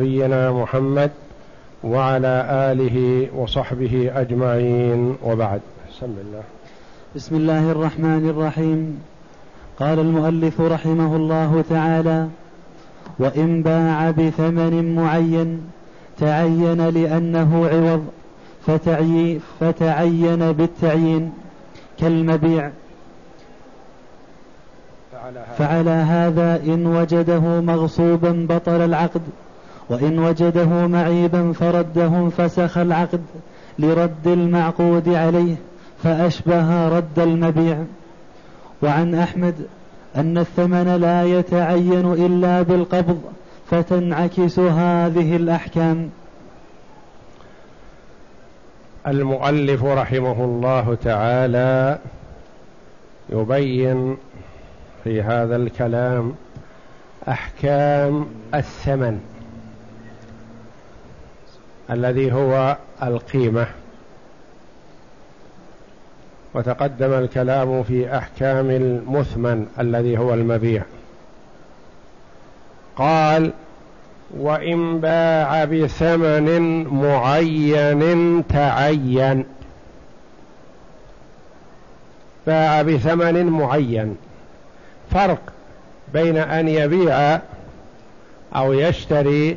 نبينا محمد وعلى آله وصحبه أجمعين. وبعد بسم الله. بسم الله الرحمن الرحيم. قال المؤلف رحمه الله تعالى وإن باع بثمن معين تعين لأنه عوض فتعي فتعين بالتعيين كالمبيع. فعلى هذا. إن وجده مغصوبا بطل العقد. وإن وجده معيبا فرده فسخ العقد لرد المعقود عليه فأشبه رد المبيع. وعن أحمد أن الثمن لا يتعين إلا بالقبض فتنعكس هذه الأحكام. المؤلف رحمه الله تعالى يبين في هذا الكلام أحكام الثمن. الذي هو القيمة. وتقدم الكلام في أحكام المثمن الذي هو المبيع. قال وإن باع بثمن معين تعين. باع بثمن معين. فرق بين أن يبيع أو يشتري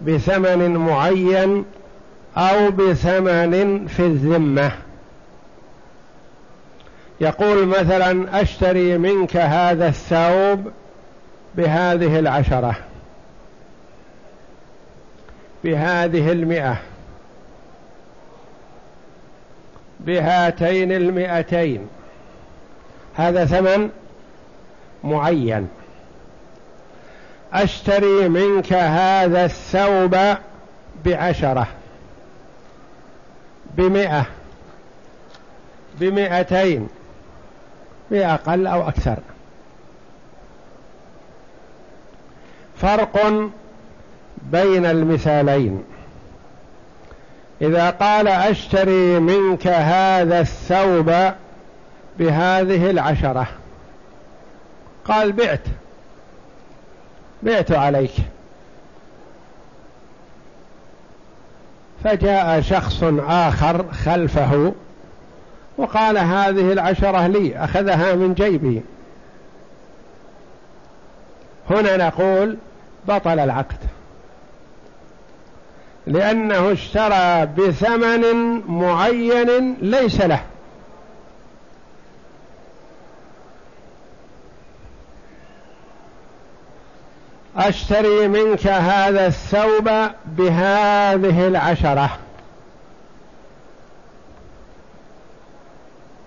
بثمن معين أو بثمن في الذمة. يقول مثلا أشتري منك هذا الثوب بهذه العشرة بهذه المئة بهاتين المئتين هذا ثمن معين. أشتري منك هذا الثوب بعشرة. بمئة. بمئتين. بأقل أو أكثر. فرق بين المثالين. إذا قال أشتري منك هذا الثوب بهذه العشرة قال بعت. بعت عليك. فجاء شخص آخر خلفه وقال هذه العشرة لي أخذها من جيبي. هنا نقول بطل العقد. لأنه اشترى بثمن معين ليس له. أشتري منك هذا الثوب بهذه العشرة.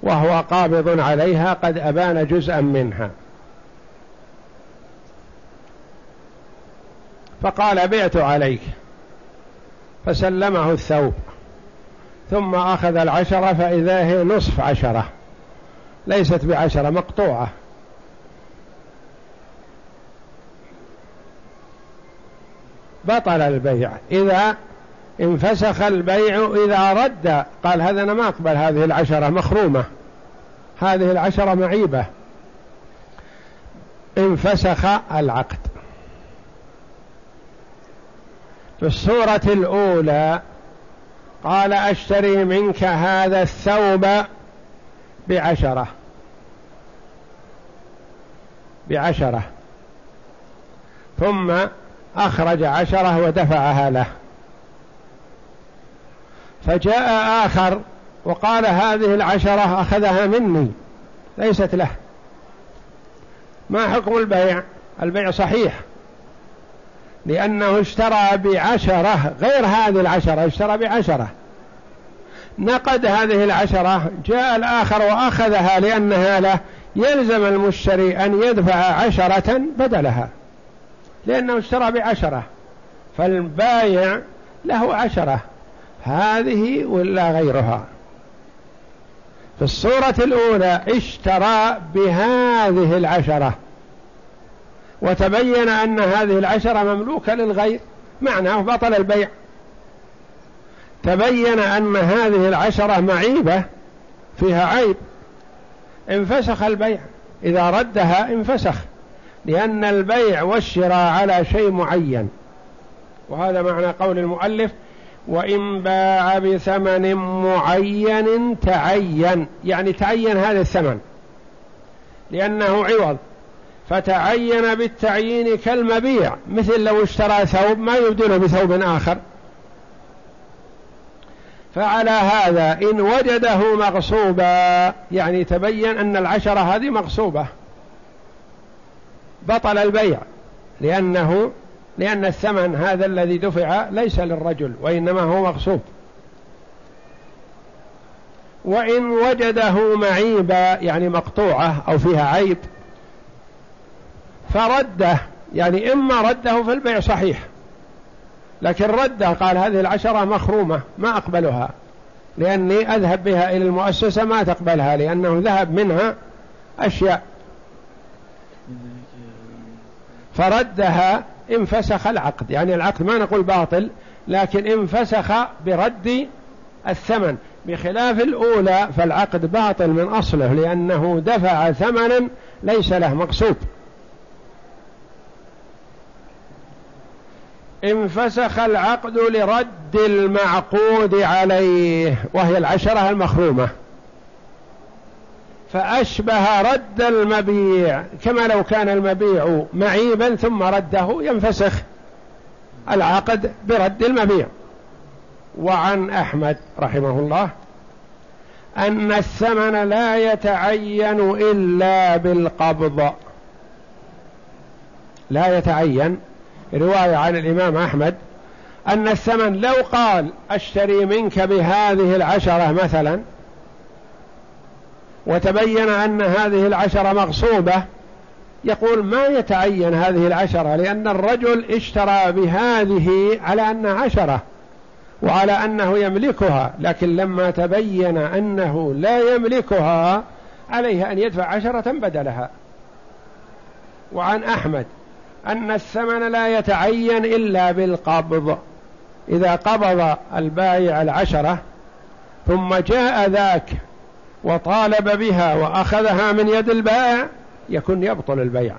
وهو قابض عليها قد أبان جزءا منها. فقال بعت عليك. فسلمه الثوب. ثم أخذ العشرة فإذا هي نصف عشرة. ليست بعشرة مقطوعة. بطل البيع. إذا انفسخ البيع إذا رد قال هذا أنا ما أقبل هذه العشرة مخرومة. هذه العشرة معيبة. انفسخ العقد. في الصورة الأولى قال أشتري منك هذا الثوب بعشرة. بعشرة. ثم أخرج عشرة ودفعها له. فجاء آخر وقال هذه العشرة أخذها مني ليست له. ما حكم البيع؟ البيع صحيح. لأنه اشترى بعشرة غير هذه العشرة اشترى بعشرة. نقد هذه العشرة جاء الآخر وأخذها لأنها له يلزم المشتري أن يدفع عشرة بدلها. لأنه اشترى بعشرة فالبايع له عشرة. هذه ولا غيرها. في الصورة الأولى اشترى بهذه العشرة. وتبين أن هذه العشرة مملوكة للغير معناه بطل البيع. تبين أن هذه العشرة معيبة فيها عيب. انفسخ البيع. إذا ردها انفسخ. لأن البيع والشراء على شيء معين. وهذا معنى قول المؤلف وإن باع بثمن معين تعين. يعني تعين هذا الثمن لأنه عوض. فتعين بالتعيين كالمبيع. مثل لو اشترى ثوب ما يبدله بثوب آخر. فعلى هذا إن وجده مغصوبا يعني تبين أن العشرة هذه مغصوبة. بطل البيع لأنه لأن الثمن هذا الذي دفع ليس للرجل وإنما هو مغصوب وإن وجده معيبا يعني مقطوعة أو فيها عيب فرده يعني إما رده في البيع صحيح لكن رده قال هذه العشرة مخرومة ما أقبلها لأني أذهب بها إلى المؤسسة ما تقبلها لأنه ذهب منها أشياء. فردها انفسخ العقد. يعني العقد ما نقول باطل لكن انفسخ برد الثمن. بخلاف الأولى فالعقد باطل من أصله لأنه دفع ثمنا ليس له مقصود. انفسخ العقد لرد المعقود عليه وهي العشرة المخرومة. فأشبه رد المبيع كما لو كان المبيع معيبا ثم رده ينفسخ. العقد برد المبيع. وعن أحمد رحمه الله أن الثمن لا يتعين إلا بالقبض. لا يتعين. رواية عن الإمام أحمد أن الثمن لو قال أشتري منك بهذه العشرة مثلا وتبين أن هذه العشرة مغصوبة. يقول ما يتعين هذه العشرة؟ لأن الرجل اشترى بهذه على أن عشرة وعلى أنه يملكها لكن لما تبين أنه لا يملكها عليه أن يدفع عشرة بدلها. وعن أحمد أن الثمن لا يتعين إلا بالقبض. إذا قبض البائع العشرة ثم جاء ذاك وطالب بها وأخذها من يد البائع يكون يبطل البيع.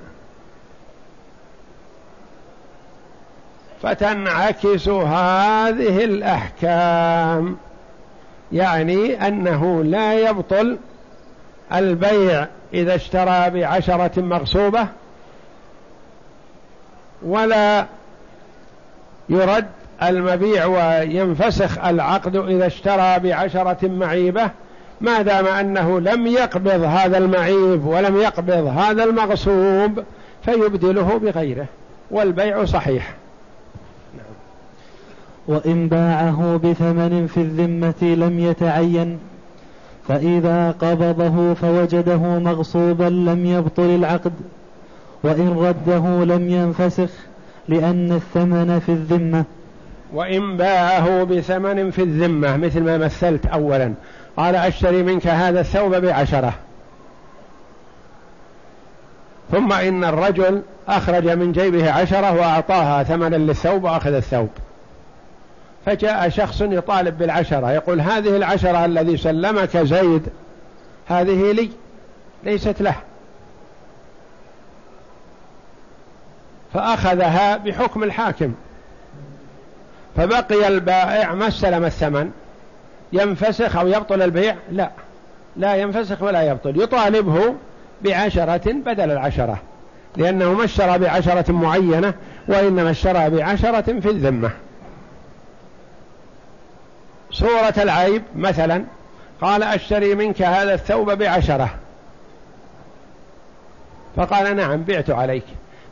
فتنعكس هذه الأحكام يعني أنه لا يبطل البيع إذا اشترى بعشرة مغصوبة ولا يرد المبيع وينفسخ العقد إذا اشترى بعشرة معيبة ما دام أنه لم يقبض هذا المعيب ولم يقبض هذا المغصوب فيبدله بغيره والبيع صحيح. وإن باعه بثمن في الذمة لم يتعين فإذا قبضه فوجده مغصوبا لم يبطل العقد وإن رده لم ينفسخ لأن الثمن في الذمة. وإن باعه بثمن في الذمة مثل ما مثلت أولا. قال أشتري منك هذا الثوب بعشرة. ثم إن الرجل أخرج من جيبه عشرة وأعطاها ثمنا للثوب وأخذ الثوب. فجاء شخص يطالب بالعشرة يقول هذه العشرة الذي سلمك زيد هذه لي ليست له. فأخذها بحكم الحاكم. فبقي البائع ما استلم الثمن. ينفسخ أو يبطل البيع؟ لا. لا ينفسخ ولا يبطل. يطالبه بعشرة بدل العشرة. لأنه ما اشترى بعشرة معينة وإنما اشترى بعشرة في الذمة. صورة العيب مثلا قال أشتري منك هذا الثوب بعشرة. فقال نعم بعت عليك.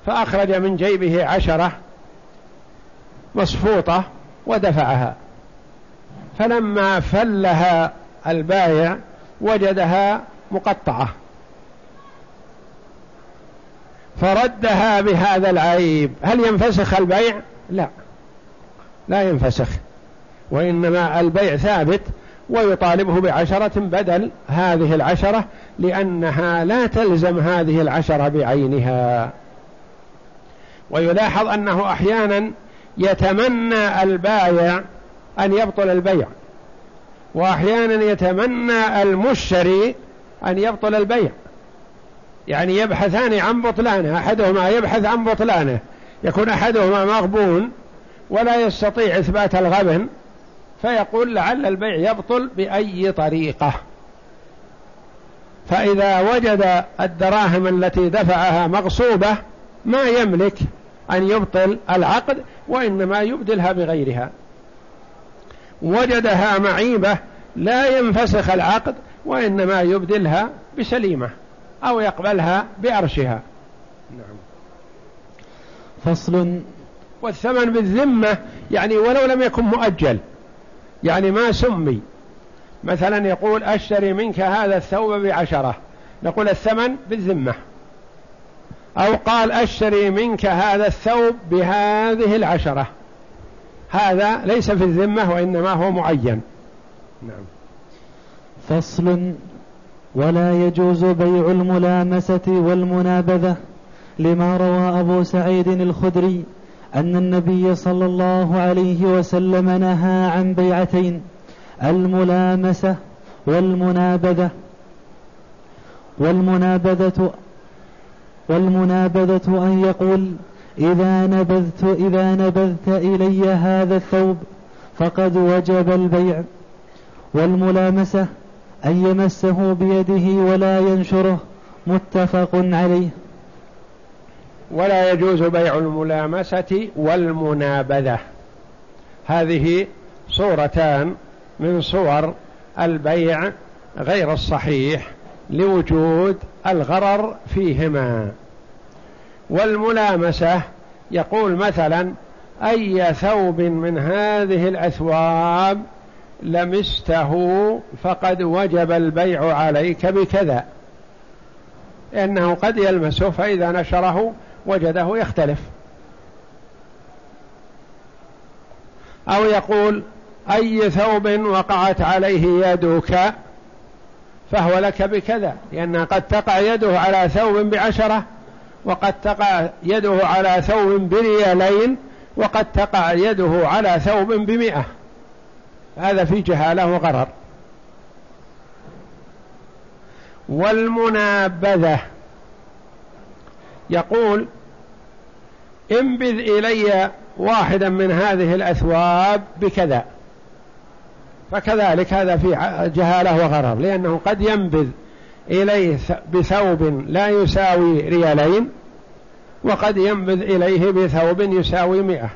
فأخرج من جيبه عشرة مصفوطة ودفعها. فلما فلها البايع وجدها مقطعة. فردها بهذا العيب. هل ينفسخ البيع؟ لا. لا ينفسخ. وإنما البيع ثابت ويطالبه بعشرة بدل هذه العشرة لأنها لا تلزم هذه العشرة بعينها. ويلاحظ أنه أحيانا يتمنى البايع أن يبطل البيع. وأحيانا يتمنى المشتري أن يبطل البيع. يعني يبحثان عن بطلانه أحدهما يبحث عن بطلانه. يكون أحدهما مغبون ولا يستطيع إثبات الغبن فيقول لعل البيع يبطل بأي طريقة. فإذا وجد الدراهم التي دفعها مغصوبة ما يملك أن يبطل العقد وإنما يبدلها بغيرها. وجدها معيبة لا ينفسخ العقد وإنما يبدلها بسليمة أو يقبلها بأرشها. نعم. فصل. والثمن بالذمة يعني ولو لم يكن مؤجل يعني ما سمي. مثلا يقول أشتري منك هذا الثوب بعشرة نقول الثمن بالذمة. أو قال أشتري منك هذا الثوب بهذه العشرة. هذا ليس في الذمة وإنما هو معين. نعم. فصل ولا يجوز بيع الملامسة والمنابذة لما روى أبو سعيد الخدري أن النبي صلى الله عليه وسلم نهى عن بيعتين الملامسة والمنابذة. والمنابذة والمنابذة أن يقول إذا نبذت إذا نبذت إلي هذا الثوب فقد وجب البيع. والملامسة أن يمسه بيده ولا ينشره متفق عليه. ولا يجوز بيع الملامسة والمنابذة. هذه صورتان من صور البيع غير الصحيح لوجود الغرر فيهما. والملامسة يقول مثلا أي ثوب من هذه الأثواب لمسته فقد وجب البيع عليك بكذا. لأنه قد يلمسه فإذا نشره وجده يختلف. أو يقول أي ثوب وقعت عليه يدك فهو لك بكذا لأن قد تقع يده على ثوب بعشرة. وقد تقع يده على ثوب بريالين وقد تقع يده على ثوب بمئة. هذا في جهالة وغرر. والمنابذة. يقول انبذ إلي واحدا من هذه الأثواب بكذا. فكذلك هذا في جهالة وغرر لأنه قد ينبذ. إليه بثوب لا يساوي ريالين وقد ينبذ إليه بثوب يساوي مئة.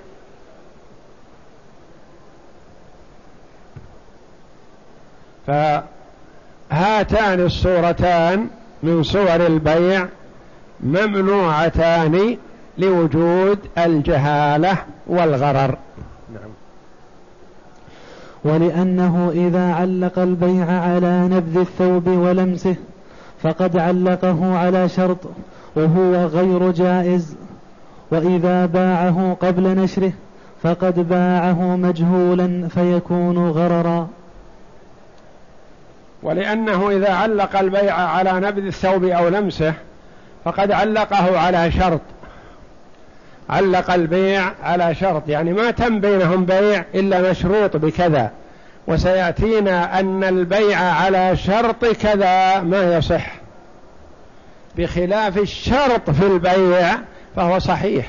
فهاتان الصورتان من صور البيع ممنوعتان لوجود الجهالة والغرر. نعم. ولأنه إذا علق البيع على نبذ الثوب ولمسه فقد علقه على شرط وهو غير جائز وإذا باعه قبل نشره فقد باعه مجهولا فيكون غررا. ولأنه إذا علق البيع على نبذ الثوب أو لمسه فقد علقه على شرط. علق البيع على شرط يعني ما تم بينهم بيع إلا مشروط بكذا. وسيأتينا أن البيع على شرط كذا ما يصح. بخلاف الشرط في البيع فهو صحيح.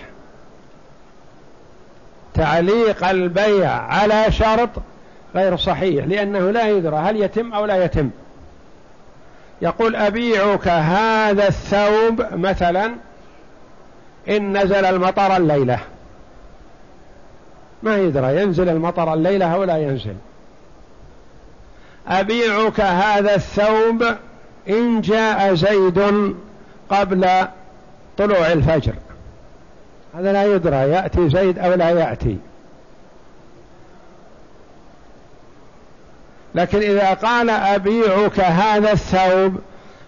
تعليق البيع على شرط غير صحيح لأنه لا يدرى هل يتم أو لا يتم. يقول أبيعك هذا الثوب مثلا إن نزل المطر الليلة. ما يدرى ينزل المطر الليلة أو لا ينزل. أبيعك هذا الثوب إن جاء زيد قبل طلوع الفجر. هذا لا يدرى يأتي زيد أو لا يأتي. لكن إذا قال أبيعك هذا الثوب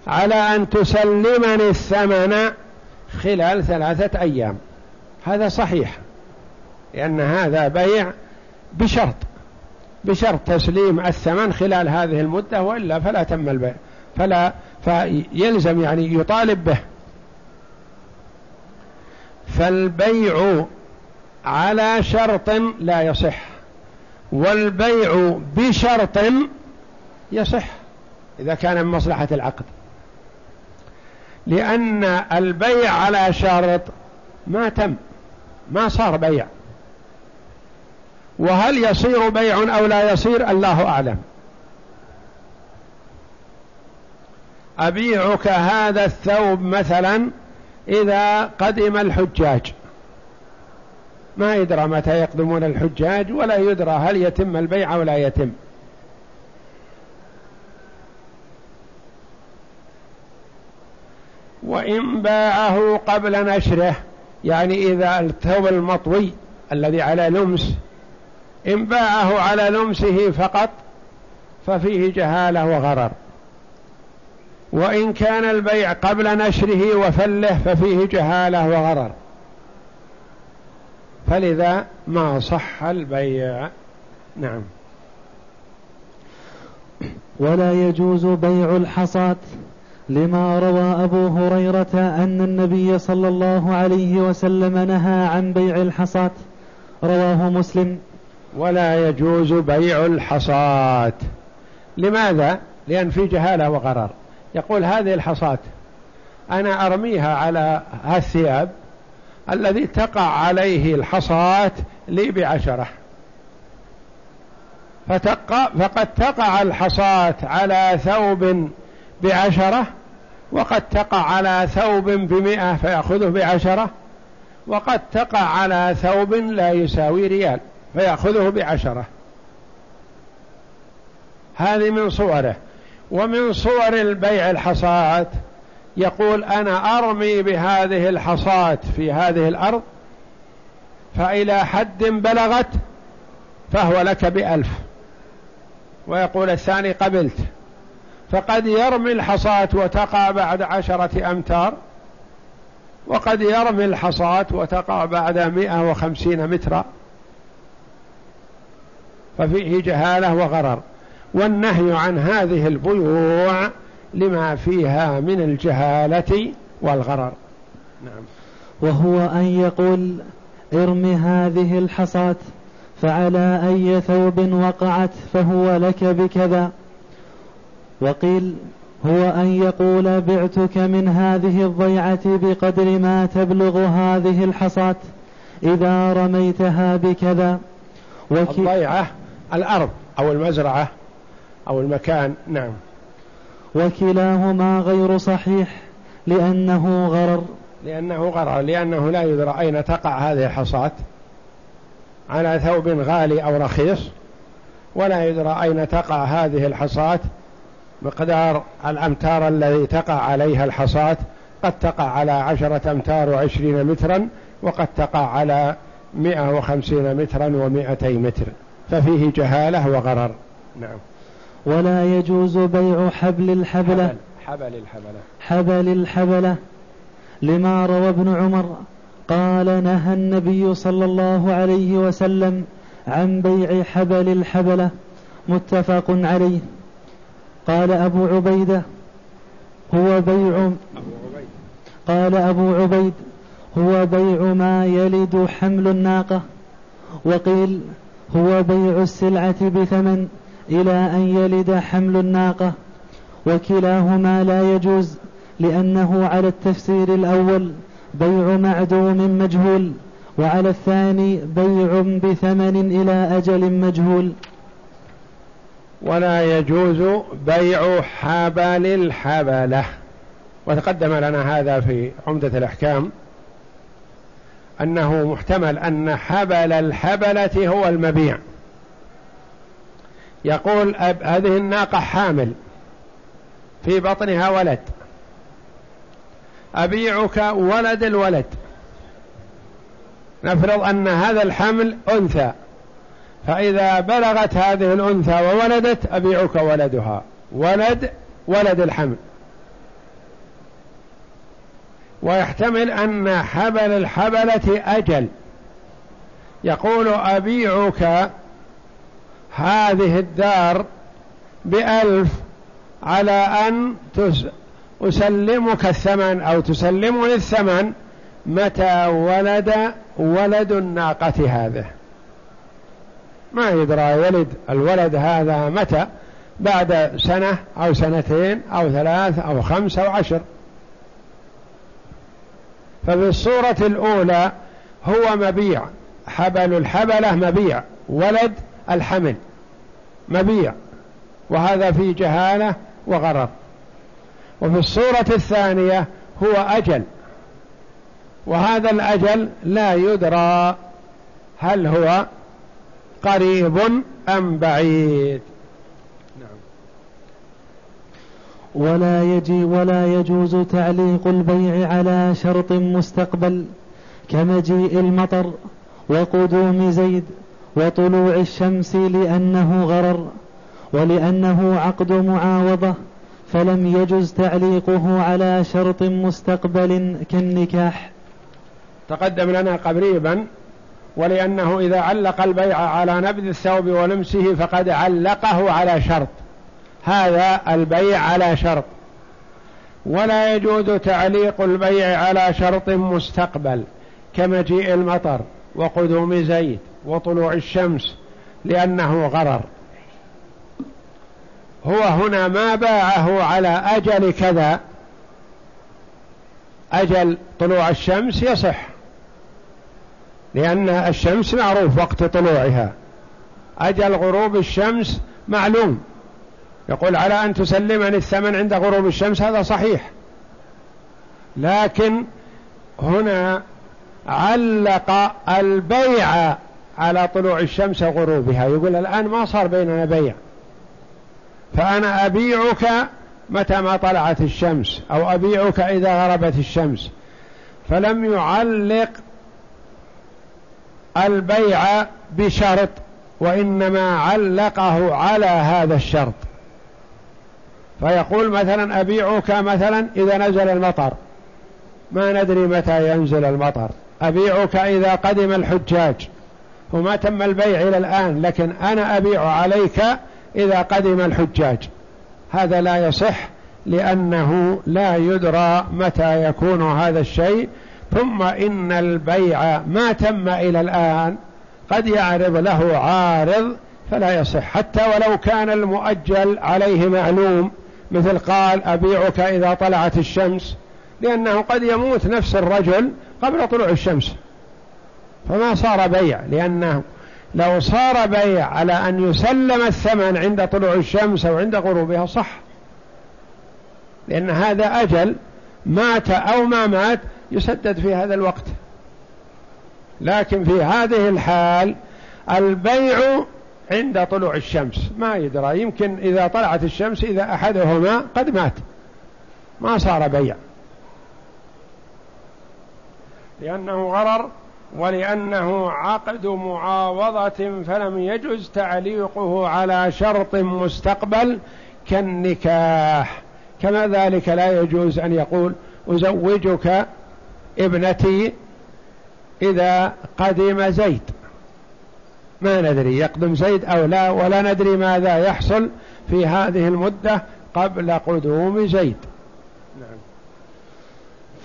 على أن تسلمني الثمن خلال ثلاثة أيام. هذا صحيح لأن هذا بيع بشرط. بشرط تسليم الثمن خلال هذه المدة وإلا فلا تم البيع. فلا فيلزم يعني يطالب به. فالبيع على شرط لا يصح والبيع بشرط يصح إذا كان من مصلحة العقد. لأن البيع على شرط ما تم ما صار بيع. وهل يصير بيع أو لا يصير؟ الله أعلم. أبيعك هذا الثوب مثلا إذا قدم الحجاج. ما يدرى متى يقدمون الحجاج ولا يدرى هل يتم البيع ولا يتم. وإن باعه قبل نشره يعني إذا الثوب المطوي الذي على لمس إن باعه على لمسه فقط ففيه جهالة وغرر. وإن كان البيع قبل نشره وفله ففيه جهالة وغرر. فلذا ما صح البيع. نعم. ولا يجوز بيع الحصاة لما روى أبو هريرة أن النبي صلى الله عليه وسلم نهى عن بيع الحصاة. رواه مسلم. ولا يجوز بيع الحصاة. لماذا؟ لأن في جهالة وغرر يقول هذه الحصاة أنا أرميها على الثياب الذي تقع عليه الحصاة لي بعشرة. فتقع فقد تقع الحصاة على ثوب بعشرة وقد تقع على ثوب بمئة فيأخذه بعشرة وقد تقع على ثوب لا يساوي ريال. فيأخذه بعشرة. هذه من صوره. ومن صور البيع الحصاة يقول أنا أرمي بهذه الحصاة في هذه الأرض فإلى حد بلغت فهو لك بألف. ويقول الثاني قبلت. فقد يرمي الحصاة وتقع بعد عشرة أمتار وقد يرمي الحصاة وتقع بعد مئة وخمسين مترا. ففيه جهالة وغرر. والنهي عن هذه البيوع لما فيها من الجهالة والغرر. نعم. وهو أن يقول ارم هذه الحصاة فعلى أي ثوب وقعت فهو لك بكذا. وقيل هو أن يقول بعتك من هذه الضيعة بقدر ما تبلغ هذه الحصاة إذا رميتها بكذا. الضيعة الأرض أو المزرعة أو المكان نعم. وكلاهما غير صحيح لأنه غرر. لأنه غرر لأنه لا يدرى أين تقع هذه الحصاة. على ثوب غالي أو رخيص ولا يدرى أين تقع هذه الحصاة. مقدار الأمتار الذي تقع عليها الحصاة قد تقع على عشرة أمتار وعشرين مترا وقد تقع على مئة وخمسين مترا ومئتي متر. ففيه جهالة وغرر. نعم. ولا يجوز بيع حبل الحبلة. حبل, حبل الحبلة. حبل الحبلة. لما روى ابن عمر قال نهى النبي صلى الله عليه وسلم عن بيع حبل الحبلة. متفق عليه. قال أبو عبيدة هو بيع قال أبو عبيد هو بيع ما يلد حمل الناقة. وقيل هو بيع السلعة بثمن إلى أن يلد حمل الناقة وكلاهما لا يجوز لأنه على التفسير الأول بيع معدوم مجهول وعلى الثاني بيع بثمن إلى أجل مجهول. ولا يجوز بيع حبل الحبلة. وتقدم لنا هذا في عمدة الأحكام. أنه محتمل أن حبل الحبلة هو المبيع. يقول هذه الناقة حامل. في بطنها ولد. أبيعك ولد الولد. نفرض أن هذا الحمل أنثى. فإذا بلغت هذه الأنثى وولدت أبيعك ولدها. ولد ولد الحمل. ويحتمل أن حبل الحبلة أجل. يقول أبيعك هذه الدار بألف على أن أسلمك الثمن أو تسلمني الثمن متى ولد ولد الناقة هذه. ما يدرى ولد الولد هذا متى؟ بعد سنة أو سنتين أو ثلاث أو خمس أو عشر. ففي الصورة الأولى هو مبيع. حبل الحبلة مبيع. ولد الحمل مبيع. وهذا في جهالة وغرر وفي الصورة الثانية هو أجل. وهذا الأجل لا يدرى هل هو قريب أم بعيد نعم ولا يجي ولا يجوز تعليق البيع على شرط مستقبل كمجيء المطر وقدوم زيد وطلوع الشمس لأنه غرر ولأنه عقد معاوضة فلم يجز تعليقه على شرط مستقبل كالنكاح. تقدم لنا قريبا ولأنه إذا علق البيع على نبذ الثوب ولمسه فقد علقه على شرط. هذا البيع على شرط. ولا يجوز تعليق البيع على شرط مستقبل كمجيء المطر وقدوم زيت وطلوع الشمس لأنه غرر. هو هنا ما باعه على أجل كذا أجل طلوع الشمس يصح لأن الشمس معروف وقت طلوعها. أجل غروب الشمس معلوم. يقول على أن تسلمني الثمن عند غروب الشمس؟ هذا صحيح. لكن هنا علق البيع على طلوع الشمس وغروبها. يقول الآن ما صار بيننا بيع. فأنا أبيعك متى ما طلعت الشمس أو أبيعك إذا غربت الشمس. فلم يعلق البيع بشرط وإنما علقه على هذا الشرط. فيقول مثلا أبيعك مثلا إذا نزل المطر. ما ندري متى ينزل المطر. أبيعك إذا قدم الحجاج. وما تم البيع إلى الآن لكن أنا أبيع عليك إذا قدم الحجاج. هذا لا يصح لأنه لا يدرى متى يكون هذا الشيء. ثم إن البيع ما تم إلى الآن قد يعرض له عارض فلا يصح. حتى ولو كان المؤجل عليه معلوم مثل قال أبيعك إذا طلعت الشمس لأنه قد يموت نفس الرجل قبل طلوع الشمس. فما صار بيع لأنه لو صار بيع على أن يسلم الثمن عند طلوع الشمس أو عند غروبها صح. لأن هذا أجل مات أو ما مات يسدد في هذا الوقت. لكن في هذه الحال البيع عند طلوع الشمس. ما يدرى. يمكن إذا طلعت الشمس إذا أحدهما قد مات. ما صار بيع. لأنه غرر ولأنه عقد معاوضة فلم يجز تعليقه على شرط مستقبل كالنكاح. كما ذلك لا يجوز أن يقول أزوجك ابنتي إذا قدم زيد ما ندري يقدم زيد أو لا ولا ندري ماذا يحصل في هذه المدة قبل قدوم زيد. نعم.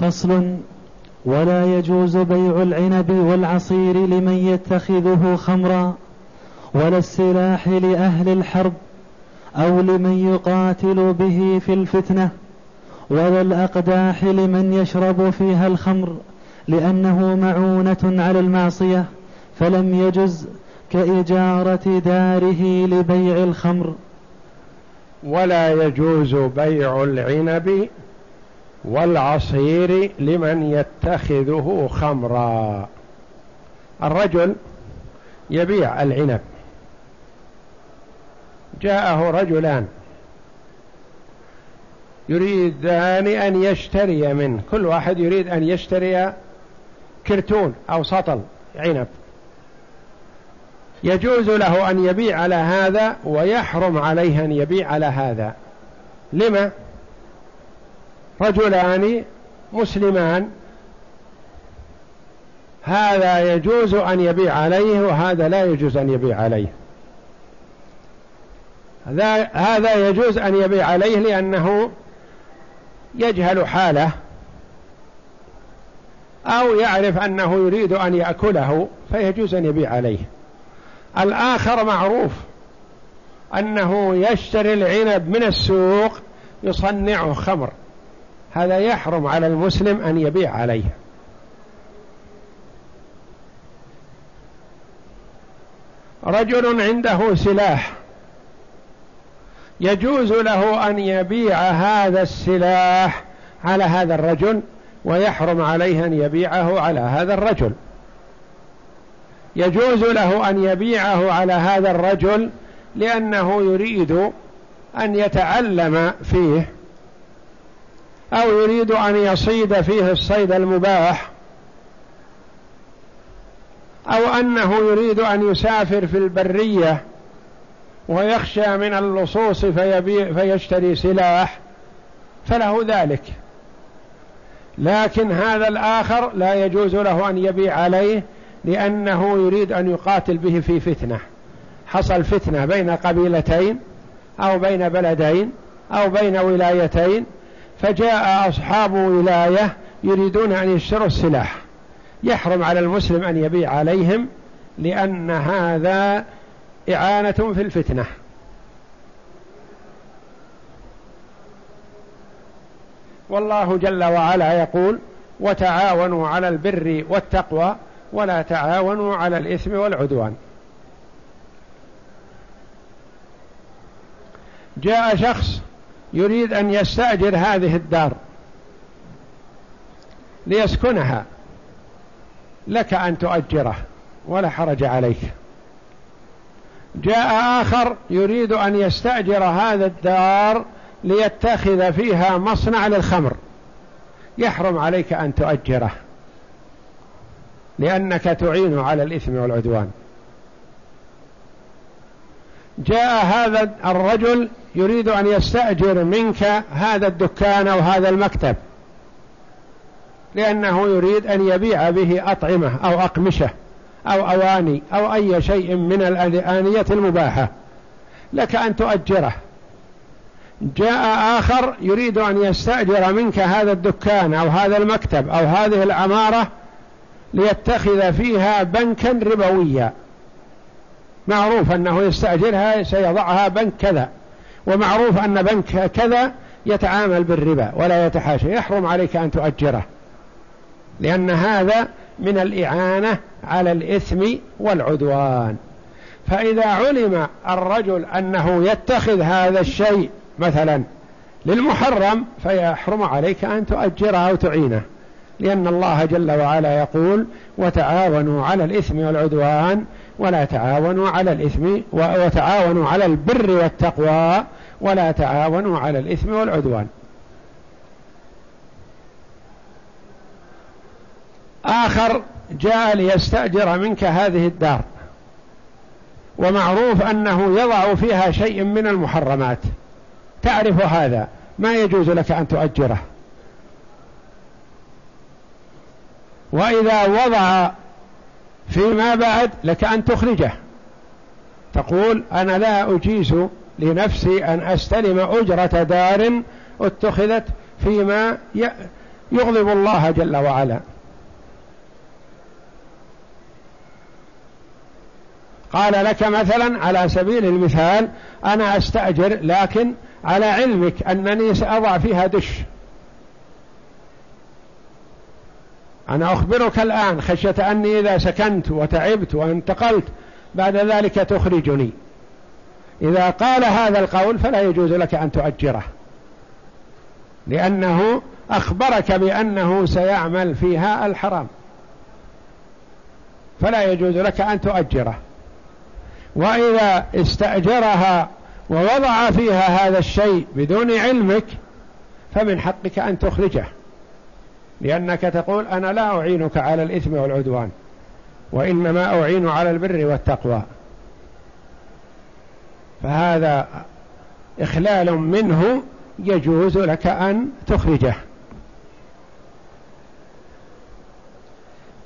فصل ولا يجوز بيع العنب والعصير لمن يتخذه خمرا ولا السلاح لأهل الحرب أو لمن يقاتل به في الفتنة ولا الأقداح لمن يشرب فيها الخمر لأنه معونة على المعصية فلم يجز كإجارة داره لبيع الخمر. ولا يجوز بيع العنب والعصير لمن يتخذه خمرا. الرجل يبيع العنب. جاءه رجلان. يريدان أن يشتري منه. كل واحد يريد أن يشتري كرتون أو سطل عنب. يجوز له أن يبيع على هذا ويحرم عليه أن يبيع على هذا. لما؟ رجلان مسلمان. هذا يجوز أن يبيع عليه وهذا لا يجوز أن يبيع عليه. هذا يجوز أن يبيع عليه لأنه يجهل حاله أو يعرف أنه يريد أن يأكله فيجوز أن يبيع عليه. الآخر معروف أنه يشتري العنب من السوق يصنعه خمر. هذا يحرم على المسلم أن يبيع عليه رجل عنده سلاح يجوز له أن يبيع هذا السلاح على هذا الرجل ويحرم عليه أن يبيعه على هذا الرجل. يجوز له أن يبيعه على هذا الرجل لأنه يريد أن يتعلم فيه أو يريد أن يصيد فيه الصيد المباح أو أنه يريد أن يسافر في البرية ويخشى من اللصوص فيبيع فيشتري سلاح فله ذلك. لكن هذا الآخر لا يجوز له أن يبيع عليه لأنه يريد أن يقاتل به في فتنة. حصل فتنة بين قبيلتين أو بين بلدين أو بين ولايتين فجاء أصحاب ولاية يريدون أن يشتروا السلاح. يحرم على المسلم أن يبيع عليهم لأن هذا إعانة في الفتنة. والله جل وعلا يقول وتعاونوا على البر والتقوى ولا تعاونوا على الإثم والعدوان. جاء شخص يريد أن يستأجر هذه الدار ليسكنها. لك أن تؤجره ولا حرج عليك. جاء آخر يريد أن يستأجر هذا الدار ليتخذ فيها مصنع للخمر. يحرم عليك أن تؤجره. لأنك تعين على الإثم والعدوان. جاء هذا الرجل يريد أن يستأجر منك هذا الدكان أو هذا المكتب لأنه يريد أن يبيع به أطعمة أو أقمشة أو أواني أو أي شيء من الآنية المباحة. لك أن تؤجره. جاء آخر يريد أن يستأجر منك هذا الدكان أو هذا المكتب أو هذه العمارة ليتخذ فيها بنكا ربويا. معروف أنه يستأجرها سيضعها بنك كذا. ومعروف أن بنك كذا يتعامل بالربا ولا يتحاشى. يحرم عليك أن تؤجره. لأن هذا من الإعانة على الإثم والعدوان. فإذا علم الرجل أنه يتخذ هذا الشيء مثلا للمحرم فيحرم عليك أن تؤجره أو تعينه. لأن الله جل وعلا يقول وتعاونوا على الإثم والعدوان ولا تعاونوا على الإثم وتعاونوا على البر والتقوى ولا تعاونوا على الإثم والعدوان. آخر جاء ليستأجر منك هذه الدار. ومعروف أنه يضع فيها شيء من المحرمات. تعرف هذا ما يجوز لك أن تؤجره. وإذا وضع فيما بعد لك أن تخرجه. تقول أنا لا أجيز لنفسي أن أستلم أجرة دار اتخذت فيما يغضب الله جل وعلا. قال لك مثلا على سبيل المثال أنا أستأجر لكن على علمك أنني سأضع فيها دش. أنا أخبرك الآن خشية أني إذا سكنت وتعبت وانتقلت بعد ذلك تخرجني. إذا قال هذا القول فلا يجوز لك أن تؤجره. لأنه أخبرك بأنه سيعمل فيها الحرام. فلا يجوز لك أن تؤجره. وإذا استأجرها ووضع فيها هذا الشيء بدون علمك فمن حقك أن تخرجه. لأنك تقول أنا لا أعينك على الإثم والعدوان وإنما أعين على البر والتقوى. فهذا إخلال منه يجوز لك أن تخرجه.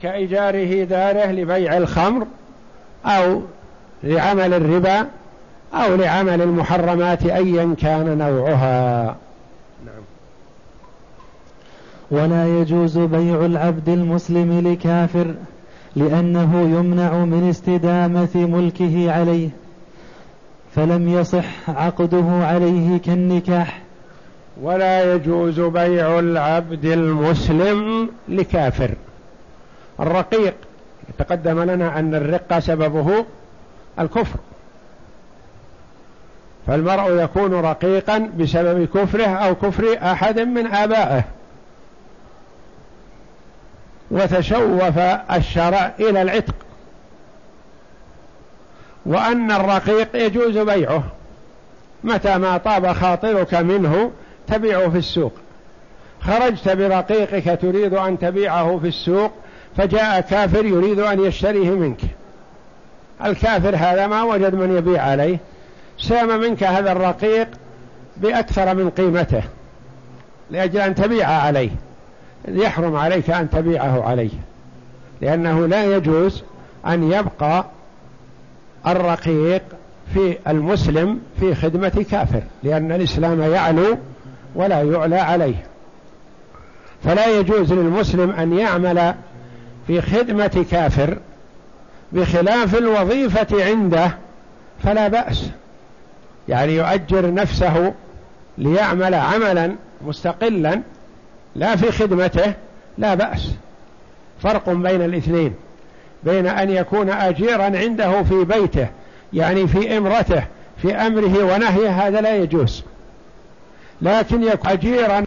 كإيجاره داره لبيع الخمر أو لعمل الربا أو لعمل المحرمات أيا كان نوعها. نعم. ولا يجوز بيع العبد المسلم لكافر لأنه يمنع من استدامة ملكه عليه. فلم يصح عقده عليه كالنكاح. ولا يجوز بيع العبد المسلم لكافر. الرقيق تقدم لنا أن الرقة سببه الكفر. فالمرء يكون رقيقا بسبب كفره أو كفر أحد من آبائه. وتشوف الشرع إلى العتق. وأن الرقيق يجوز بيعه متى ما طاب خاطرك منه تبيعه في السوق. خرجت برقيقك تريد أن تبيعه في السوق فجاء كافر يريد أن يشتريه منك. الكافر هذا ما وجد من يبيع عليه سام منك هذا الرقيق بأكثر من قيمته لأجل أن تبيع عليه. يحرم عليك أن تبيعه عليه. لأنه لا يجوز أن يبقى الرقيق في المسلم في خدمة كافر لأن الإسلام يعلو ولا يعلى عليه. فلا يجوز للمسلم أن يعمل في خدمة كافر بخلاف الوظيفة عنده فلا بأس. يعني يؤجر نفسه ليعمل عملا مستقلا لا في خدمته لا بأس. فرق بين الاثنين بين أن يكون أجيرا عنده في بيته يعني في إمرته في أمره ونهيه هذا لا يجوز. لكن يكون أجيرا